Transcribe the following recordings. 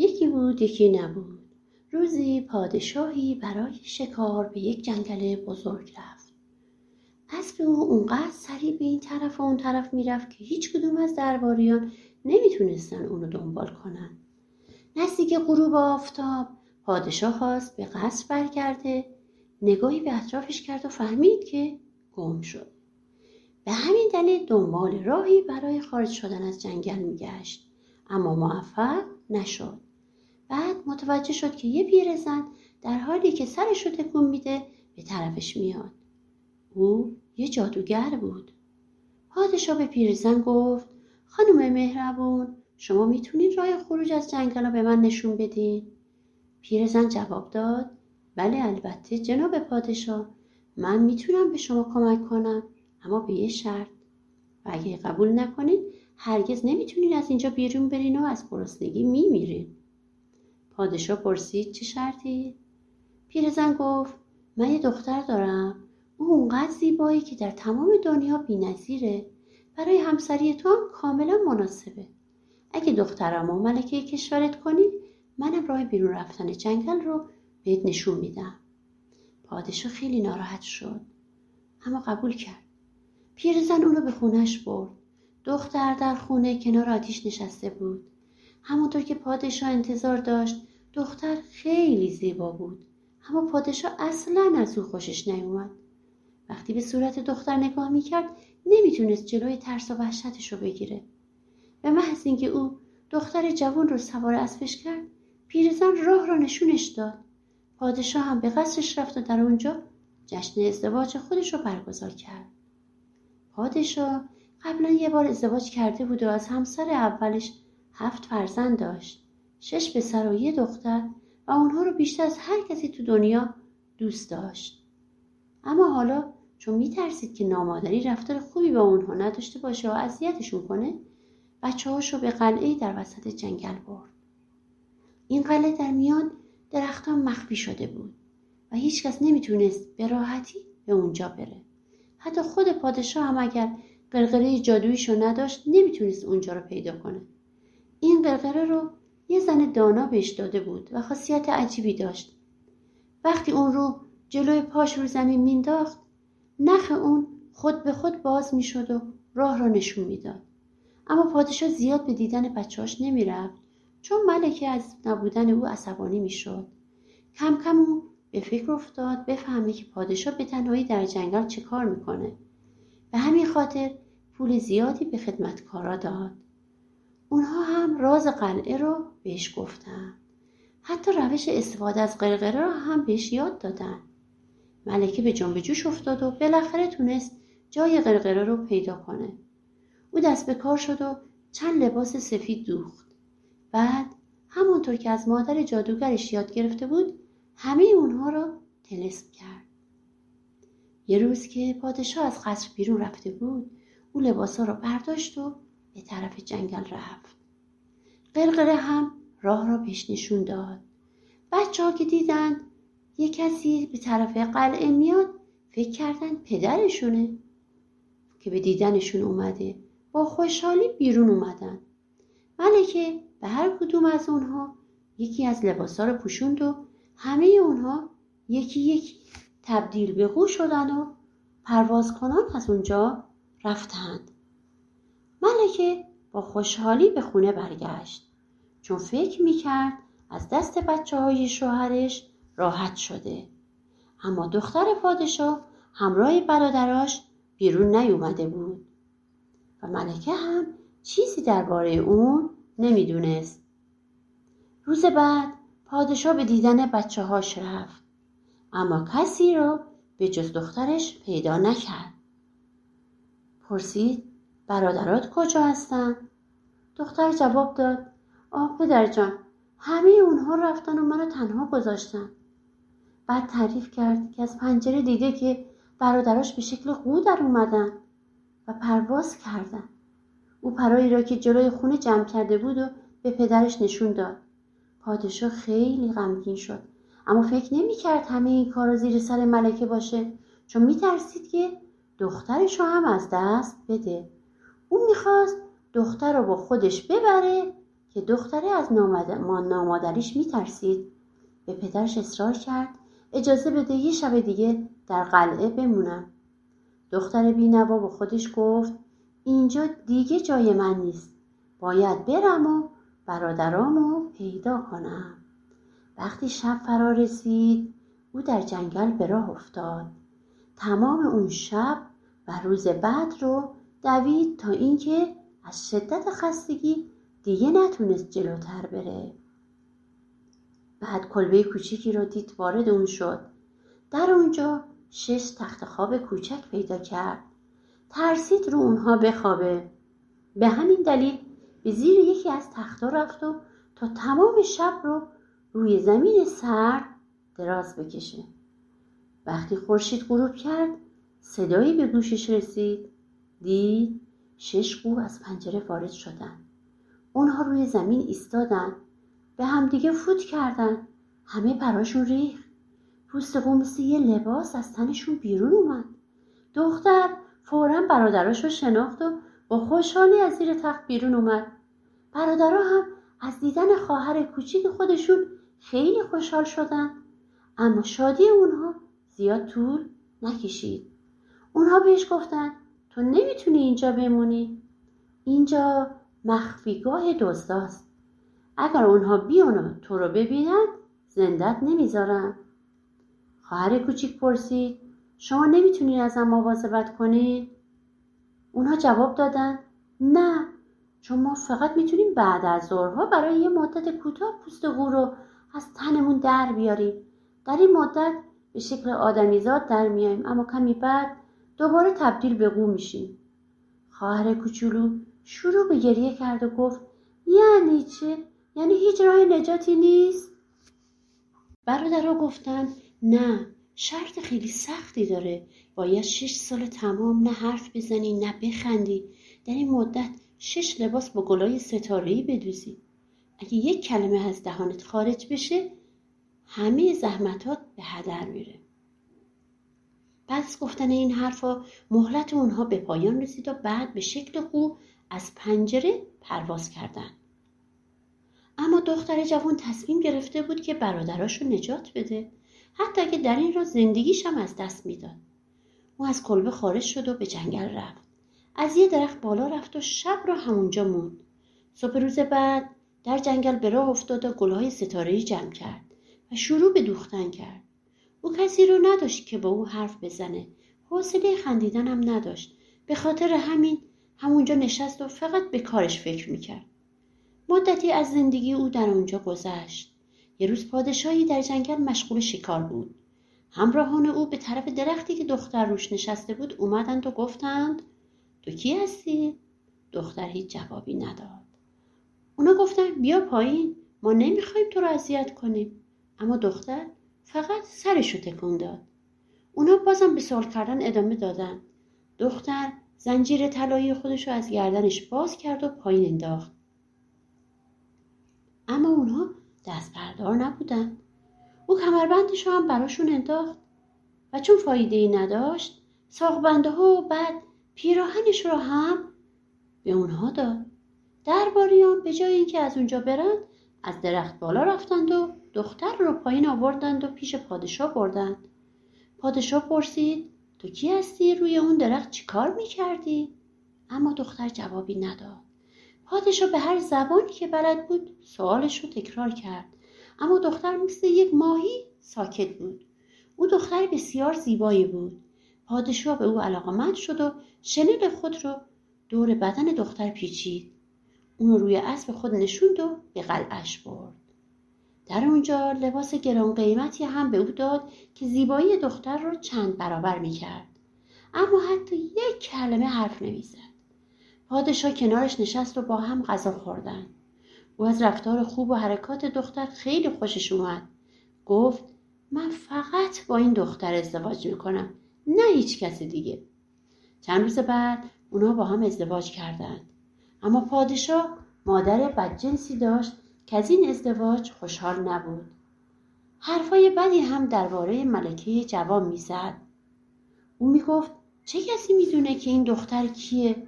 یکی بود یکی نبود. روزی پادشاهی برای شکار به یک جنگل بزرگ رفت. اسب او اونقدر سریع به این طرف و اون طرف می‌رفت که هیچ کدوم از درباریان نمی‌تونستن اونو دنبال کنن. نزدیک غروب آفتاب پادشاه خواست به قصر برگرده نگاهی به اطرافش کرد و فهمید که گم شد. به همین دلیل دنبال راهی برای خارج شدن از جنگل میگشت اما موفق نشد. بعد متوجه شد که یه پیرزن در حالی که سرش رو تکون میده به طرفش میاد. او یه جادوگر بود. پادشاه به پیرزن گفت خانم مهربون شما می‌تونید راه خروج از جنگل رو به من نشون بدین. پیرزن جواب داد بله البته جناب پادشاه من می‌تونم به شما کمک کنم اما به یه شرط. و اگه قبول نکنید هرگز نمی‌تونید از اینجا بیرون برین و از گرسنگی میمیرین. پادشاه پرسید چه شرطی؟ پیرزن گفت من یه دختر دارم. او اونقدر زیبایی که در تمام دنیا بینظیره. برای همسری تو هم کاملا مناسبه. اگه دخترم و ملکه کشورت کنی منم راه بیرون رفتن جنگل رو بهت نشون میدم. پادشاه خیلی ناراحت شد. اما قبول کرد. پیرزن اونو به خونش برد. دختر در خونه کنار آتیش نشسته بود. همونطور که پادشاه انتظار داشت دختر خیلی زیبا بود. اما پادشاه اصلا از او خوشش نیومد. وقتی به صورت دختر نگاه می‌کرد نمی‌تونست جلوی ترس و وحشتش رو بگیره. به محض اینکه او دختر جوان رو سوار اسبش کرد پیرزن راه را نشونش داد. پادشاه هم به قصرش رفت و در اونجا جشن ازدواج خودش رو برگزار کرد. پادشاه قبلا یه بار ازدواج کرده بود و از همسر اولش هفت فرزند داشت. شش پسر و یه دختر و اونها رو بیشتر از هر کسی تو دنیا دوست داشت. اما حالا چون میترسید که نامادری رفتار خوبی با اونها نداشته باشه و اذیتشون کنه بچه هاشو به قلعه در وسط جنگل برد. این قلعه در میان درختان مخفی شده بود و هیچکس نمی‌تونست به راحتی به اونجا بره. حتی خود پادشاه هم اگر قرقره جادویشو نداشت نمی‌تونست اونجا رو پیدا کنه. این قرقره رو یه زن دانا بهش داده بود و خاصیت عجیبی داشت. وقتی اون رو جلوی پاش رو زمین مینداخت نخ اون خود به خود باز می‌شد و راه را نشون می‌داد. اما پادشاه زیاد به دیدن بچهاش نمی‌رفت چون ملکه از نبودن او عصبانی می‌شد. کم کم او به فکر افتاد بفهمه که پادشاه به تنهایی در جنگل چه کار می‌کنه. به همین خاطر پول زیادی به خدمتکارا داد. اونها هم راز قلعه رو بهش گفتن. حتی روش استفاده از قرقره را هم بهش یاد دادن. ملکه به جنب جوش افتاد و بالاخره تونست جای قرقره رو پیدا کنه. او دست به کار شد و چند لباس سفید دوخت. بعد همونطور که از مادر جادوگرش یاد گرفته بود همه اونها را تلسم کرد. یه روز که پادشاه از قصر بیرون رفته بود او لباسا را برداشت و به طرف جنگل رفت. قرقره هم راه را پیش نشون داد. بچه ها که دیدند یه کسی به طرف قلعه میاد فکر کردن پدرشونه. که به دیدنشون اومده با خوشحالی بیرون اومدن. ملکه به هر کدوم از اونها یکی از لباسا رو پوشوند و همه اونها یکی یکی تبدیل به قو شدن و پرواز کنان از اونجا رفتند ملکه با خوشحالی به خونه برگشت. چون فکر می‌کرد از دست بچه های شوهرش راحت شده. اما دختر پادشاه همراه برادراش بیرون نیومده بود. و ملکه هم چیزی درباره اون نمی‌دونست. روز بعد پادشاه به دیدن بچه هاش رفت. اما کسی را به جز دخترش پیدا نکرد. پرسید برادرات کجا هستن؟ دختر جواب داد آه پدر جان همه اونها رفتن و منو تنها گذاشتن. بعد تعریف کرد که از پنجره دیده که برادراش به شکل قو در اومدن و پرواز کردن. او پرایی را که جلوی خونه جمع کرده بود و به پدرش نشون داد. پادشاه خیلی غمگین شد. اما فکر نمی کرد همه این کارا زیر سر ملکه باشه چون می ترسید که دخترش رو هم از دست بده. او می‌خواست دختر رو با خودش ببره که دختره از نامادریش میترسید. به پدرش اصرار کرد اجازه بده یه شب دیگه در قلعه بمونم. دختر بینوا با خودش گفت اینجا دیگه جای من نیست. باید برم و برادرامو پیدا کنم. وقتی شب فرا رسید او در جنگل به راه افتاد. تمام اون شب و روز بعد رو دوید تا اینکه از شدت خستگی دیگه نتونست جلوتر بره. بعد کلبه کوچیکی رو دید وارد اون شد. در اونجا شش تخت خواب کوچک پیدا کرد. ترسید رو اونها بخوابه. به همین دلیل به زیر یکی از تختها رفت و تا تمام شب رو روی زمین سرد دراز بکشه. وقتی خورشید غروب کرد صدایی به گوشش رسید. دید شش قو از پنجره وارد شدن. اونها روی زمین ایستادن. به همدیگه فوت کردن. همه براشون ریخت. پوست قو مثل یه لباس از تنشون بیرون اومد. دختر فورا برادراش رو شناخت و با خوشحالی از زیر تخت بیرون اومد. برادرها هم از دیدن خواهر کوچیک خودشون خیلی خوشحال شدن. اما شادی اونها زیاد طول نکشید. اونها بهش گفتن تو نمی‌تونی اینجا بمونی. اینجا مخفیگاه دزداست. اگر اونها بیان تو رو ببینن زندت نمی‌ذارن. خواهر کوچیک پرسید شما نمی‌تونین ازم مواظبت کنید اونها جواب دادن نه چون ما فقط می‌تونیم بعد از ظهرها برای یه مدت کوتاه پوست قو رو از تنمون در بیاریم. در این مدت به شکل آدمیزاد در میایم اما کمی بعد دوباره تبدیل به قو میشیم. خواهر کوچولو شروع به گریه کرد و گفت یعنی چه؟ یعنی هیچ راه نجاتی نیست؟ برادرها گفتن نه شرط خیلی سختی داره. باید شش سال تمام نه حرف بزنی نه بخندی. در این مدت شش لباس با گلای ستارهی بدوزی. اگه یک کلمه از دهانت خارج بشه همه زحمتات به هدر میره. بعد از گفتن این حرفا مهلت اونها به پایان رسید و بعد به شکل قو از پنجره پرواز کردند. اما دختر جوان تصمیم گرفته بود که برادراش رو نجات بده. حتی اگه در این را زندگیش هم از دست می‌داد. او از کلبه خارج شد و به جنگل رفت. از یه درخت بالا رفت و شب را همونجا موند. صبح روز بعد در جنگل به راه افتاد و گلهای ستاره جمع کرد و شروع به دوختن کرد. او کسی رو نداشت که با او حرف بزنه. حوصله خندیدن هم نداشت. به خاطر همین همونجا نشست و فقط به کارش فکر می‌کرد. مدتی از زندگی او در اونجا گذشت. یه روز پادشاهی در جنگل مشغول شکار بود. همراهان او به طرف درختی که دختر روش نشسته بود اومدند و گفتند تو کی هستی؟ دختر هیچ جوابی نداد. اونا گفتن بیا پایین ما نمی‌خوایم تو رو اذیت کنیم. اما دختر فقط سرشو تکون داد. اونا بازم به سوال کردن ادامه دادن. دختر زنجیر طلایی خودش رو از گردنش باز کرد و پایین انداخت. اما اونها دست بردار نبودن. او کمربندش هم براشون انداخت و چون فایده ای نداشت ساقبنده ها و بعد پیراهنش رو هم به اونها داد. درباریان به جای اینکه از اونجا برند از درخت بالا رفتند و دختر رو پایین آوردند و پیش پادشاه بردند. پادشاه پرسید تو کی هستی؟ روی اون درخت چیکار می‌کردی؟ اما دختر جوابی نداد. پادشاه به هر زبانی که بلد بود سوالش رو تکرار کرد. اما دختر مثل یک ماهی ساکت بود. او دختر بسیار زیبایی بود. پادشاه به او علاقمند شد و شنل خود را دور بدن دختر پیچید. اونو روی اسب خود نشوند و به قلعش برد در اونجا لباس گران قیمتی هم به او داد که زیبایی دختر را چند برابر می کرد. اما حتی یک کلمه حرف نمی‌زد. پادشاه کنارش نشست و با هم غذا خوردن. او از رفتار خوب و حرکات دختر خیلی خوشش اومد. گفت من فقط با این دختر ازدواج می‌کنم نه هیچ کس دیگه. چند روز بعد اونا با هم ازدواج کردند. اما پادشاه مادر بدجنسی داشت که از این ازدواج خوشحال نبود. حرفای بدی هم درباره ملکه جوان می‌زد. او می‌گفت چه کسی می‌دونه که این دختر کیه؟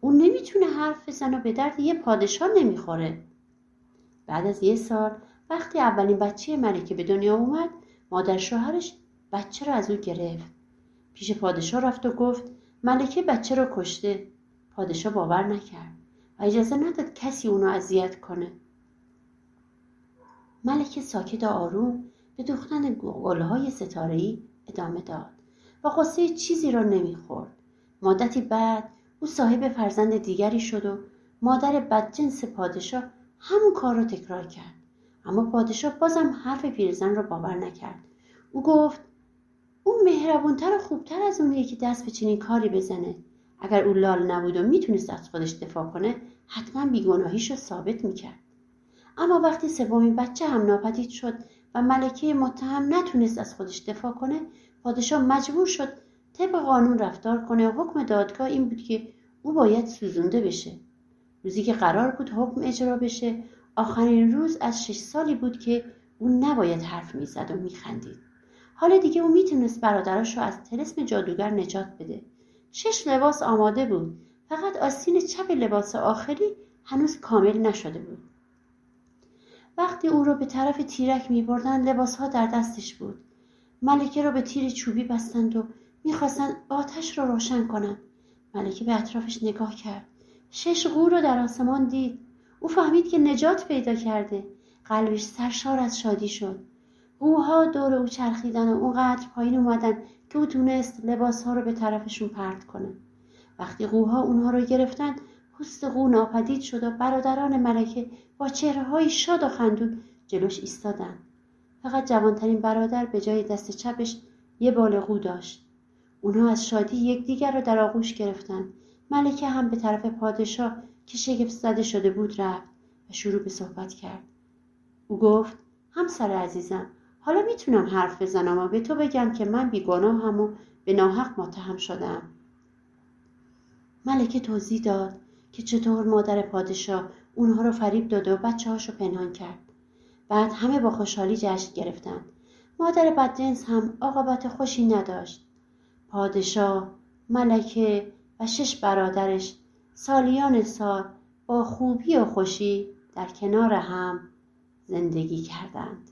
او نمی‌تونه حرف بزنه و به درد یه پادشاه نمی‌خوره. بعد از یه سال وقتی اولین بچه ملکه به دنیا اومد مادر شوهرش بچه رو از او گرفت. پیش پادشاه رفت و گفت ملکه بچه رو کشته. پادشاه باور نکرد. و اجازه نداد کسی اونو اذیت کنه. ملکه ساکت و آروم به دوختن گلهای ستارهای ادامه داد و قصه چیزی را نمی‌خورد. مدتی بعد او صاحب فرزند دیگری شد و مادر بدجنس پادشاه همون کار را تکرار کرد. اما پادشاه بازم حرف پیرزن را باور نکرد. او گفت او مهربونتر و خوبتر از اونیه که دست به چنین کاری بزنه. اگر او لال نبود و می‌تونست از خودش دفاع کنه حتما بیگناهیش رو ثابت می‌کرد. اما وقتی سومین بچه هم ناپدید شد و ملکه متهم نتونست از خودش دفاع کنه پادشاه مجبور شد طبق قانون رفتار کنه و حکم دادگاه این بود که او باید سوزونده بشه. روزی که قرار بود حکم اجرا بشه آخرین روز از شش سالی بود که او نباید حرف می‌زد و میخندید. حالا دیگه او می‌تونست برادرش رو از تلسم جادوگر نجات بده. شش لباس آماده بود. فقط آستین چپ لباس آخری هنوز کامل نشده بود. وقتی او را به طرف تیرک می بردن لباس ها در دستش بود. ملکه را به تیر چوبی بستند و می‌خواستند آتش را روشن کنند. ملکه به اطرافش نگاه کرد. شش قور را در آسمان دید. او فهمید که نجات پیدا کرده. قلبش سرشار از شادی شد. قوها دور او چرخیدن و اونقدر پایین اومدن که او تونست لباس ها رو به طرفشون پرت کنه. وقتی قوها اونها رو گرفتن پوست قو ناپدید شد و برادران ملکه با چهره شاد و خندون جلوش ایستادند فقط جوانترین برادر به جای دست چپش یه بال قو داشت. اونها از شادی یکدیگر را در آغوش گرفتند ملکه هم به طرف پادشاه که شگفت زده شده بود رفت و شروع به صحبت کرد. او گفت همسر عزیزم حالا می‌تونم حرف بزنم و به تو بگم که من بیگناهم و به ناحق متهم شدم. ملکه توضیح داد که چطور مادر پادشاه اونها رو فریب داده و بچه هاشو پنهان کرد. بعد همه با خوشحالی جشن گرفتند مادر بدجنس هم عاقبت خوشی نداشت. پادشاه ملکه و شش برادرش سالیان سال با خوبی و خوشی در کنار هم زندگی کردند.